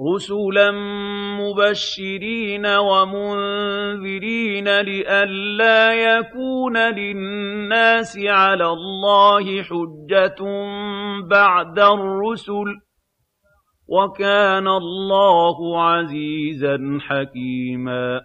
رُّسُلًا مُّبَشِّرِينَ وَمُنذِرِينَ لِئَلَّا يَكُونَ لِلنَّاسِ عَلَى اللَّهِ حُجَّةٌ بَعْدَ الرُّسُلِ ۚ وَكَانَ اللَّهُ عَزِيزًا حَكِيمًا